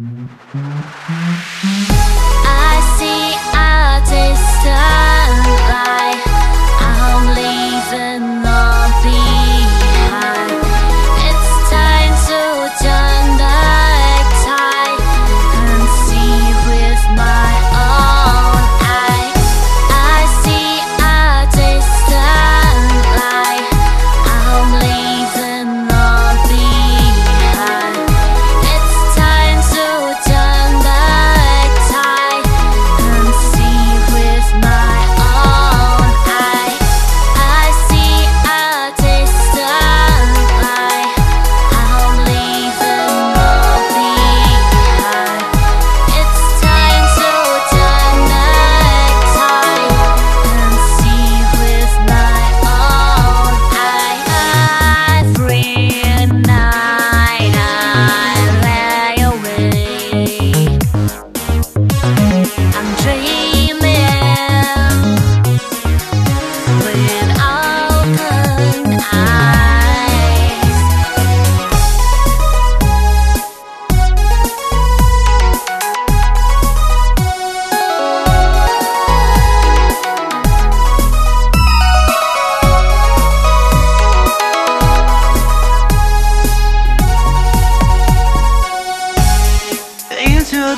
Mm-hmm.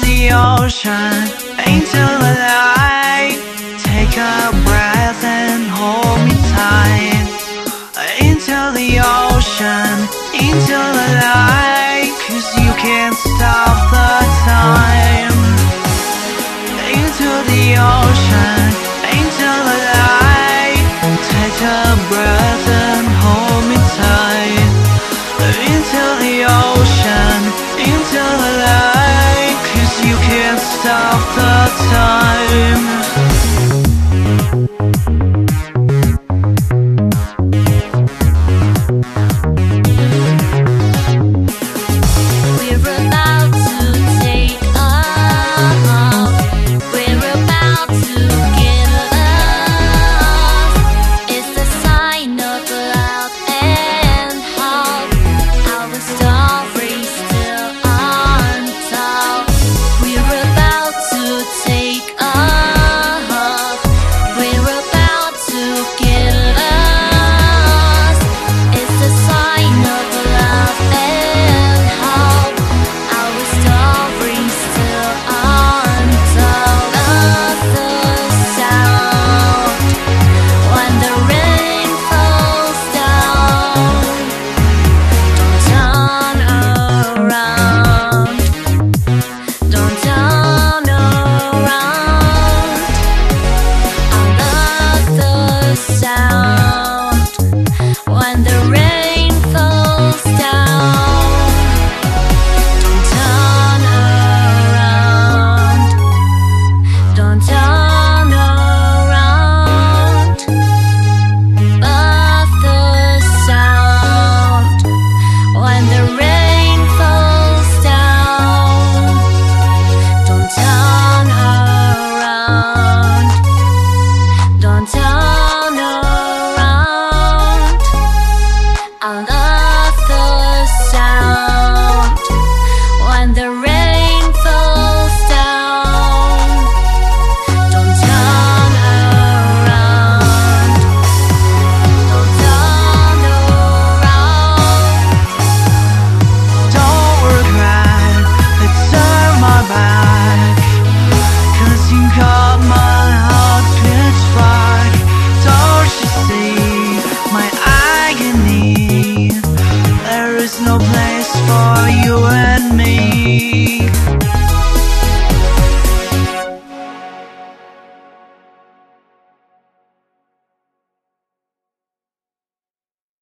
the ocean into the light. Take a breath and hold me tight. Into the ocean, into the light. Cause you can't stop the time. Into the ocean, into the light. Take a breath and hold me tight. Into of the time.